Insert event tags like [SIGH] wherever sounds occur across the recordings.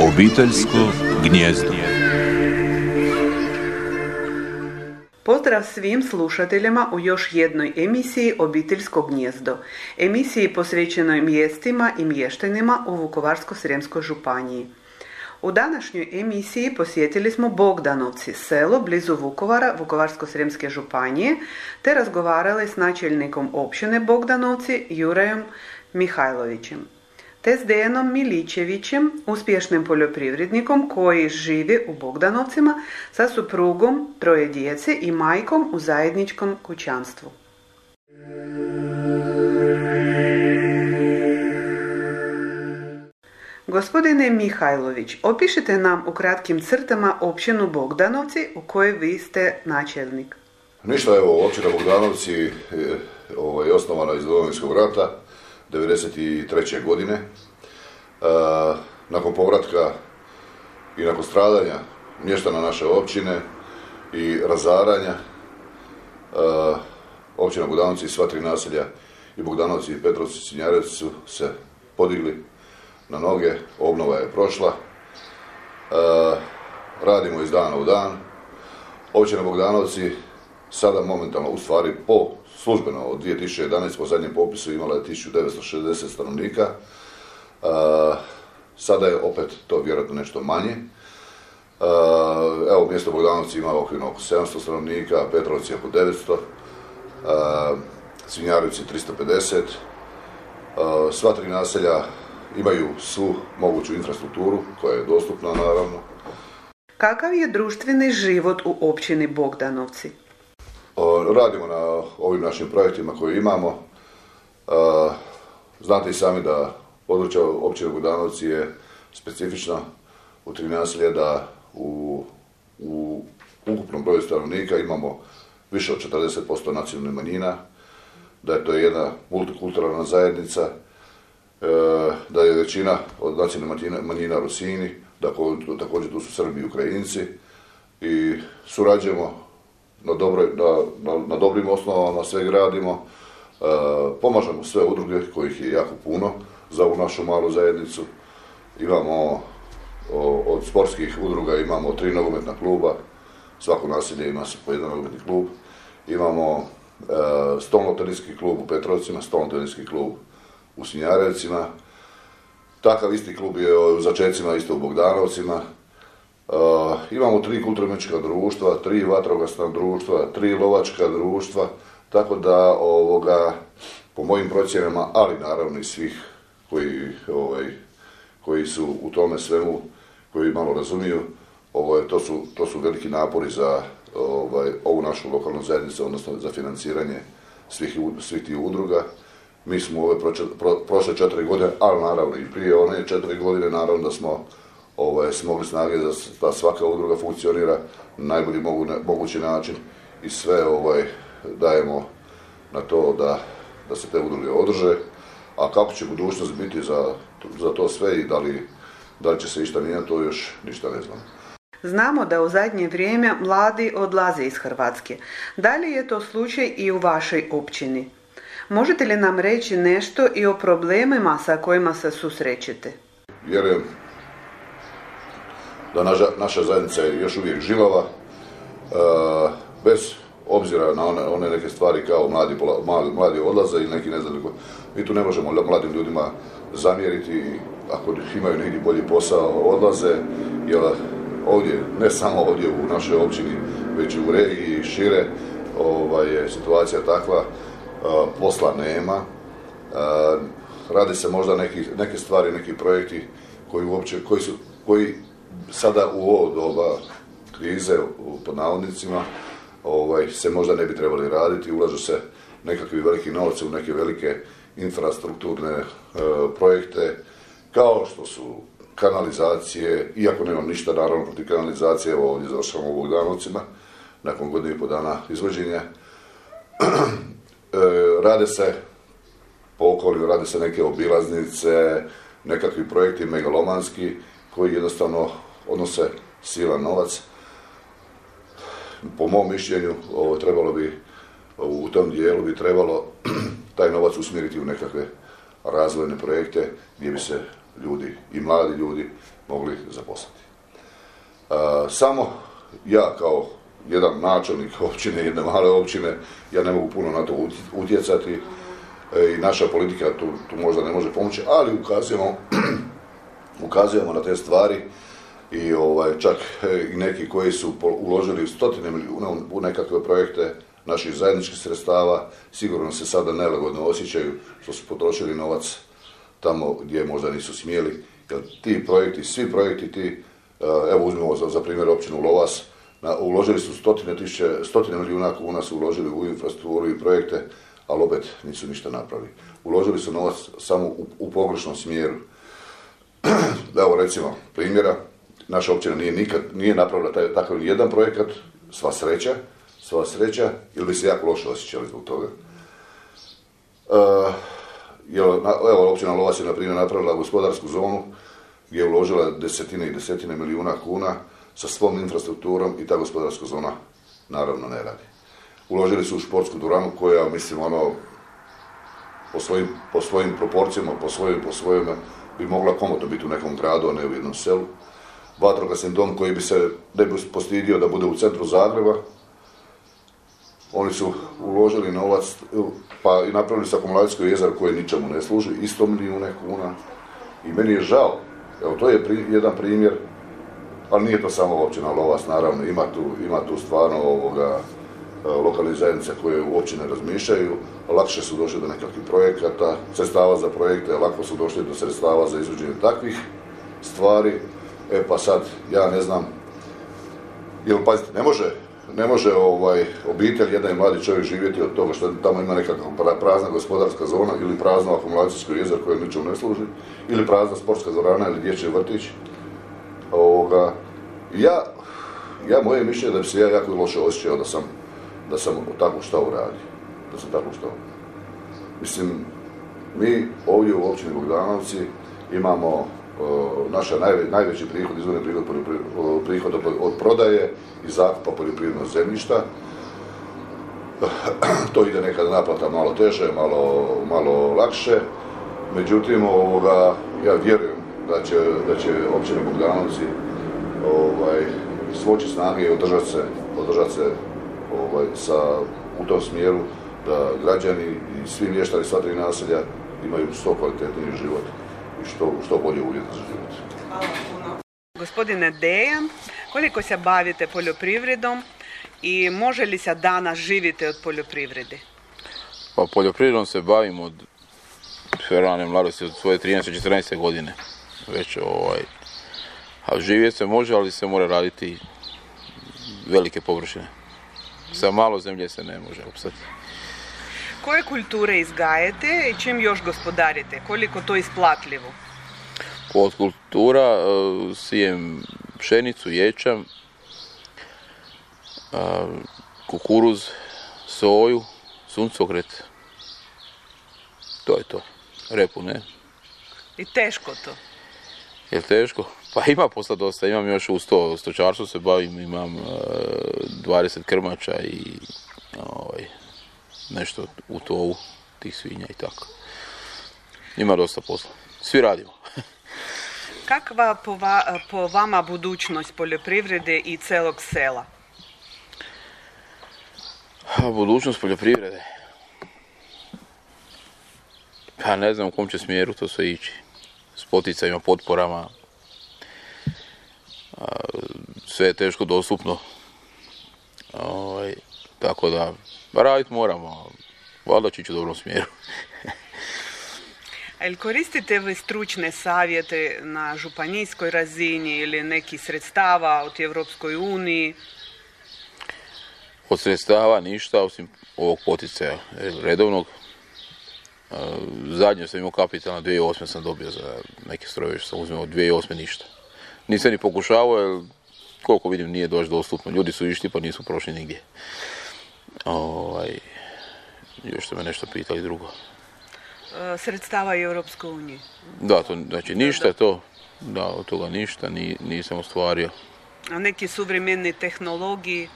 Obiteljsko gnjezdo. Pozdrav svim slušateljima u još jednoj emisiji Obiteljsko gnjezdo. Emisiji posvećenoj mjestima i mještenima u Vukovarsko-Srijemskoj županiji. U današnjoj emisiji posjetili smo Bogdanovci, selo blizu Vukovara, Vukovarsko-Srijemske županije, te razgovarali s načelnikom općine Bogdanovci Jurajom Mihajlovićem te s Dejanom Milićevićem, uspješnim poljoprivrednikom koji živi u Bogdanovcima sa suprugom, troje djece i majkom u zajedničkom kućanstvu. Gospodine Mihajlović, opišite nam u kratkim crtama općinu Bogdanovci u kojoj vi ste načelnik. Ništa, evo, općina Bogdanovci je ovaj, osnovana iz Domovinskog rata 1993. godine. Nakon povratka i nakon stradanja mještana naše općine i razaranja, općina Bogdanovci i sva tri naselja i Bogdanovci i Petrovci i Sinjarevci su se podigli na noge, obnova je prošla. Radimo iz dana u dan. Općina Bogdanovci sada momentalno, u stvari po službeno od 2011. po zadnjem popisu imala je 1960 stanovnika. E, sada je opet to vjerojatno nešto manje. E, evo, mjesto Bogdanovci ima okvirno oko 700 stanovnika, Petrovci oko 900, Svinjarevci 350. Sva tri naselja imaju svu moguću infrastrukturu koja je dostupna naravno. Kakav je društveni život u općini Bogdanovci? Radimo na ovim našim projektima koje imamo. Znate i sami da područje općine Bogdanovci je specifično u tri naselja da u, u ukupnom broju stanovnika imamo više od 40% nacionalnih manjina, da je to jedna multikulturalna zajednica, E, da je većina od nacionalnih manjina Rusini, da također tu su Srbi i Ukrajinci i surađujemo na, na, na, dobrim osnovama, sve gradimo, e, pomažemo sve udruge kojih je jako puno za ovu našu malu zajednicu. Imamo od sportskih udruga imamo tri nogometna kluba, svako naselje ima po jedan nogometni klub. Imamo e, klub u Petrovcima, stolno klub u Sinjarevcima. Takav isti klub je u Začecima, isto u Bogdanovcima. Uh, imamo tri kulturno društva, tri vatrogasna društva, tri lovačka društva, tako da ovoga, po mojim procjenama, ali naravno i svih koji, ovaj, koji su u tome svemu, koji malo razumiju, ovaj, to, su, to su veliki napori za ovaj, ovu našu lokalnu zajednicu, odnosno za financiranje svih, svih tih udruga. Mi smo ove prošle četiri godine, ali naravno i prije one četiri godine, naravno da smo ovaj, smogli snage da, svaka udruga funkcionira na najbolji mogući način i sve ovaj, dajemo na to da, da se te udruge održe. A kako će budućnost biti za, za to sve i da li, da li će se išta mijenjati, to još ništa ne znam. Znamo da u zadnje vrijeme mladi odlaze iz Hrvatske. Da li je to slučaj i u vašoj općini? Možete li nam reći nešto i o problemima sa kojima se susrećete? Vjerujem da naša, naša zajednica je još uvijek žilava, e, bez obzira na one, neke stvari kao mladi, mladi, mladi odlaze ili neki ne znam mi tu ne možemo mladim ljudima zamjeriti ako imaju negdje bolji posao odlaze, jer ovdje, ne samo ovdje u našoj općini, već i u regiji šire, ovaj, je situacija takva posla nema. Radi se možda neki, neke stvari, neki projekti koji uopće, koji su, koji sada u ovo doba krize, pod navodnicima, ovaj, se možda ne bi trebali raditi, ulažu se nekakvi veliki novci u neke velike infrastrukturne e, projekte, kao što su kanalizacije, iako nemam ništa naravno protiv kanalizacije, evo ovdje završamo u Bogdanovcima, nakon godine i po dana izvođenja. [CLEARS THROAT] E, rade se po okolju, rade se neke obilaznice, nekakvi projekti megalomanski koji jednostavno odnose silan novac. Po mom mišljenju ovo trebalo bi u tom dijelu bi trebalo [CLEARS THROAT] taj novac usmjeriti u nekakve razvojne projekte gdje bi se ljudi i mladi ljudi mogli zaposliti. E, samo ja kao jedan načelnik [LAUGHS] općine, jedne male općine, ja ne mogu puno na to utjecati e, i naša politika tu, tu možda ne može pomoći, ali ukazujemo, [CLEARS THROAT] ukazujemo na te stvari i ovaj, čak e, i neki koji su uložili stotine milijuna u nekakve projekte naših zajedničkih sredstava, sigurno se sada nelagodno osjećaju što su potrošili novac tamo gdje možda nisu smjeli, jer ti projekti, svi projekti ti, e, evo uzmemo za, za primjer općinu Lovas, na, uložili su stotine, tisuće, stotine milijuna kuna su uložili u infrastrukturu i projekte, ali opet nisu ništa napravili. Uložili su novac samo u, u pogrešnom smjeru. [CLEARS THROAT] Evo recimo primjera, naša općina nije nikad nije napravila taj, takav jedan projekat, sva sreća, sva sreća, ili bi se jako loše osjećali zbog toga. Uh, evo, općina Lovas je na primjer napravila gospodarsku zonu gdje je uložila desetine i desetine milijuna kuna sa svom infrastrukturom i ta gospodarska zona naravno ne radi. Uložili su u športsku duranu koja, mislim, ono, po svojim, po svojim proporcijama, po svojim, po svojim, bi mogla komotno biti u nekom gradu, a ne u jednom selu. Vatrogasni dom koji bi se ne bi postidio da bude u centru Zagreba. Oni su uložili novac, pa i napravili sa akumulacijsko jezero koje ničemu ne služi, isto milijune kuna. I meni je žao, evo to je jedan primjer ali nije to samo općina Lovas, naravno, ima tu, ima tu stvarno ovoga, e, lokalne zajednice koje uopće ne razmišljaju, lakše su došli do nekakvih projekata, sredstava za projekte, lako su došli do sredstava za izvođenje takvih stvari. E pa sad, ja ne znam, jer pazite, ne može, ne može ovaj, obitelj, jedan mladi čovjek živjeti od toga što tamo ima nekakva prazna gospodarska zona ili prazno akumulacijsko jezero koje ničemu ne služi, ili prazna sportska dvorana ili dječji vrtić Ovoga, ja, ja moje mišljenje da bi se ja jako loše osjećao da sam, da sam tako šta uradio. Da sam tako šta Mislim, mi ovdje u općini Bogdanovci imamo naša najveći prihod, izvorni prihod, prihod od, prodaje i zakupa poljoprivrednog zemljišta. [CLEARS THROAT] to ide nekada naplata malo teže, malo, malo lakše. Međutim, ovoga, ja vjerujem da će, da će općine Bogdanovci ovaj, svoći snage i održati se, održati se ovaj, sa, u tom smjeru da građani i svi mještani sva tri naselja imaju što kvalitetniji život i što, što bolje uvjete za život. Hvala Gospodine Dejan, koliko se bavite poljoprivredom i može li se danas živite od poljoprivrede? Pa poljoprivredom se bavim od rane mladosti, od svoje 13-14 godine već ovaj, a živjeti se može, ali se mora raditi velike površine. Sa malo zemlje se ne može opstati. Koje kulture izgajete i čim još gospodarite? Koliko to isplatljivo? Od kultura e, sijem pšenicu, ječam, e, kukuruz, soju, suncokret. To je to. Repu ne. I teško to? Je teško? Pa ima posla dosta, imam još uz to, stočarstvo se bavim, imam uh, e, 20 krmača i ovaj, nešto u tovu tih svinja i tako. Ima dosta posla. Svi radimo. [LAUGHS] Kakva po, po vama budućnost poljoprivrede i celog sela? A budućnost poljoprivrede? Pa ne znam u kom će smjeru to sve ići s poticajima, potporama. Sve je teško dostupno. Ovaj, tako da, raditi moramo. Valjda će u dobrom smjeru. [LAUGHS] A ili koristite vi stručne savjete na županijskoj razini ili neki sredstava od Evropskoj uniji? Od sredstava ništa, osim ovog poticaja redovnog. Zadnje sam imao kapitalna, 2008. sam dobio za neke strojeve što sam uzmeo, 2008. ništa. Nisam ni pokušavao jer koliko vidim nije doći dostupno. Ljudi su išli pa nisu prošli nigdje. Ovaj, još ste me nešto pitali drugo. E, sredstava i Europskoj uniji. Da, to, znači ništa to, da, od toga ništa nisam ostvario. A neki suvremeni tehnologiji?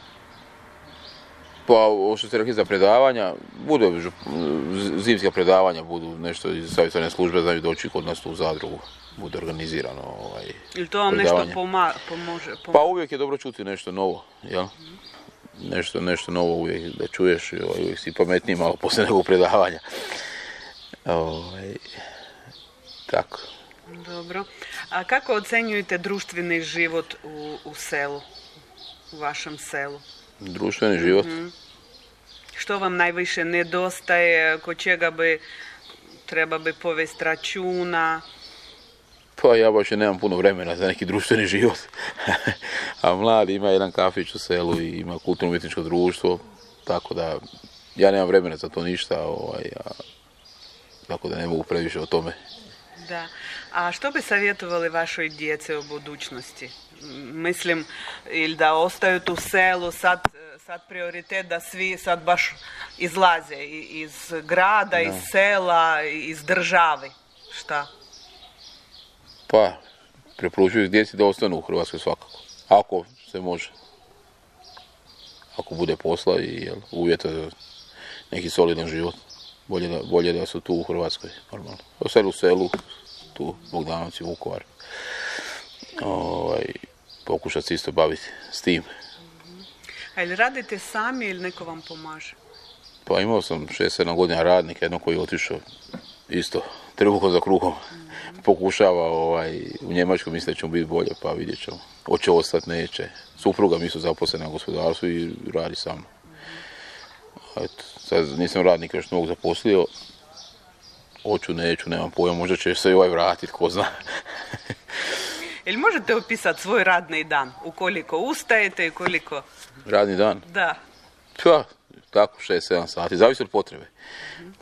Pa ovo što ste rekli za predavanja, budu zimska predavanja, budu nešto iz savjetovne službe, znaju doći kod nas tu u zadrugu. Bude organizirano. Ovaj, Ili to vam nešto predavanje. poma, pomože? pom- Pa uvijek je dobro čuti nešto novo, jel? Nešto, nešto novo uvijek da čuješ i ovaj, uvijek si pametniji malo poslije nekog predavanja. Ovaj, tako. Dobro. A kako ocenjujete društveni život u, u selu, u vašem selu? Društveni život. Što vam najviše nedostaje, kod čega bi treba bi povesti računa? Pa ja baš nemam puno vremena za neki društveni život. [LAUGHS] A mladi ima jedan kafić u selu i ima kulturno umjetničko društvo, tako da ja nemam vremena za to ništa, ovaj, a, tako da ne mogu previše o tome. Da. A što bi savjetovali vašoj djece u budućnosti? Mislim, ili da ostaju tu selu, sad, sad prioritet da svi sad baš izlaze iz grada, iz sela, iz države. Šta? Pa, preporučuju djeci da ostanu u Hrvatskoj svakako. Ako se može. Ako bude posla i jel, uvjeta za neki solidan život. Bolje da, bolje da su tu u Hrvatskoj, normalno. U selu, u selu, tu Bogdanović i Vukovar. Ovaj, pokušati se isto baviti s tim. A ili radite sami ili neko vam pomaže? Pa imao sam 6-7 godina radnika, jedno koji je otišao isto trbuhom za kruhom. Pokušava ovaj, u Njemačkoj misle da će mu biti bolje, pa vidjet ćemo. Hoće ostati, neće. Supruga mi su zaposlena u gospodarstvu i radi sam. Eto, sad nisam radnika još novog zaposlio. Hoću, neću, nemam pojma, možda će se i ovaj vratiti, ko zna. [LAUGHS] Ili možete opisati svoj radni dan? Ukoliko ustajete i koliko... Radni dan. Da. Pa, tako 6-7 sati, zavisi od potrebe.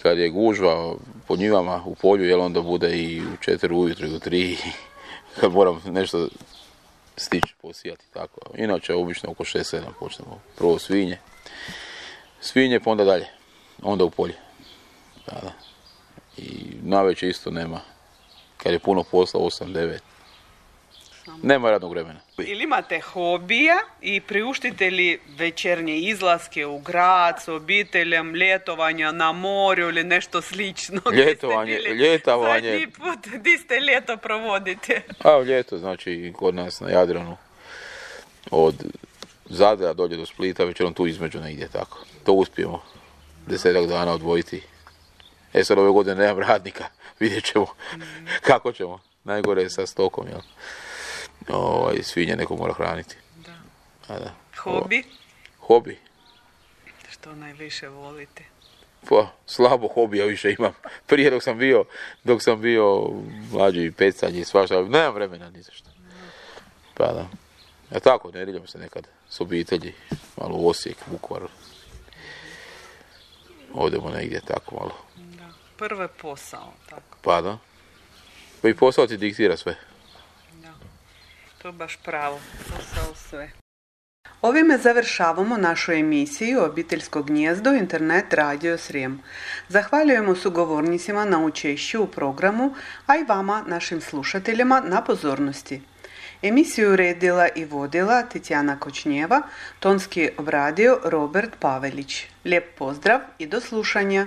Kad je gužva po njivama u polju, jel onda bude i u 4 ujutro i u 3, [LAUGHS] kad moram nešto stići, posijati, tako. Inače, obično oko 6-7 počnemo. Prvo svinje, svinje, pa onda dalje, onda u polje. Da, da. I navečer isto nema, kad je puno posla, 8-9. Nema radnog vremena. Ili imate hobija i priuštite li večernje izlaske u grad s obiteljem, ljetovanja na morju ili nešto slično? [LAUGHS] Ljetovanje- ljetovanje. Zadnji put, di ste ljeto provodite? A ljeto, znači kod nas na Jadranu, od Zadra dolje do Splita, večerom tu između negdje tako. To uspijemo desetak dana odvojiti. E sad ove godine nemam radnika, [LAUGHS] vidjet ćemo kako ćemo. Najgore je sa stokom, jel? Ovaj, svinje neko mora hraniti. Da. A da. Hobi? Hobi? Što najviše volite? Pa, slabo hobija više imam. [LAUGHS] Prije dok sam bio, dok sam bio mlađi i pecanje i svašta, ali nemam vremena ni za što. Pa da. A tako, nedjeljom se nekad s obitelji, malo u Osijek, Vukovar. Odemo negdje tako malo. Da. Prvo je posao, tako. Pa da. Pa i posao ti diktira sve. Da. To baš pravo. Posao sve. Ovime završavamo našu emisiju Obiteljsko gnjezdo Internet Radio Srijem. Zahvaljujemo sugovornicima na učešću u programu, a i vama, našim slušateljima, na pozornosti. Emisiju uredila i vodila Titjana Kočnjeva, tonski obradio Robert Pavelić. Lijep pozdrav i do slušanja.